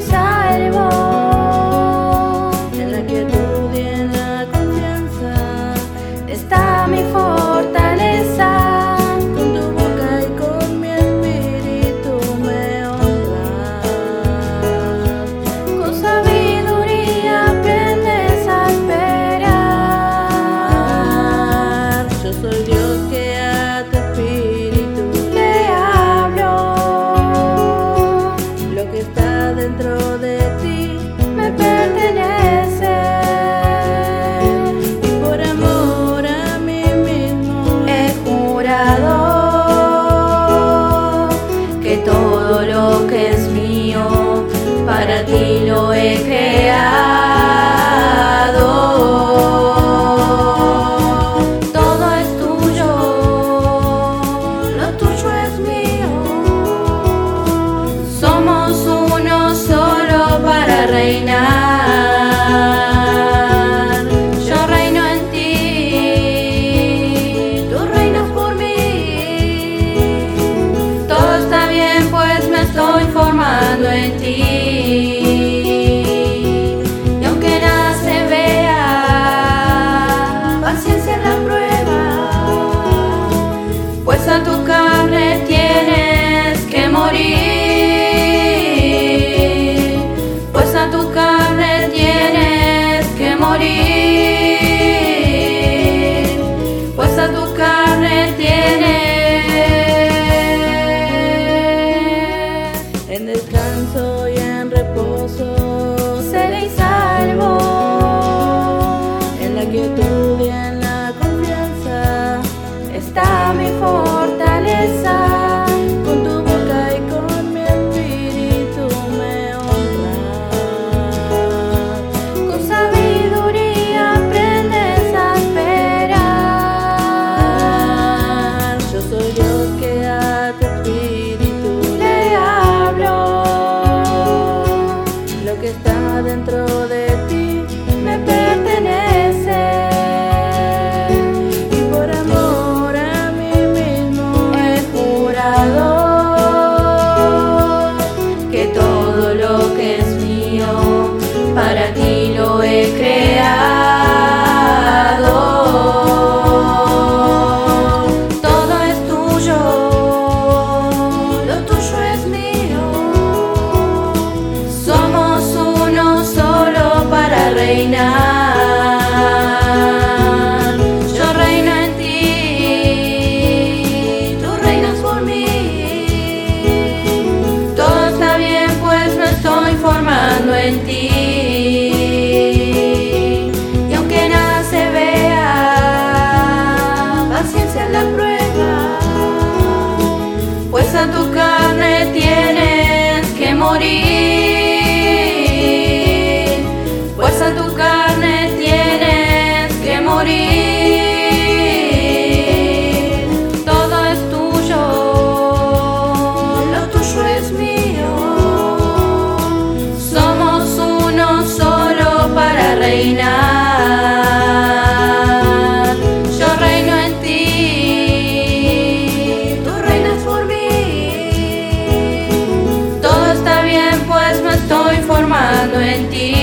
suicidal a tu carne tienes que morir, pues a tu carne tienes. En descanso y en reposo seréis salvo. en la quietud. now. formando en ti.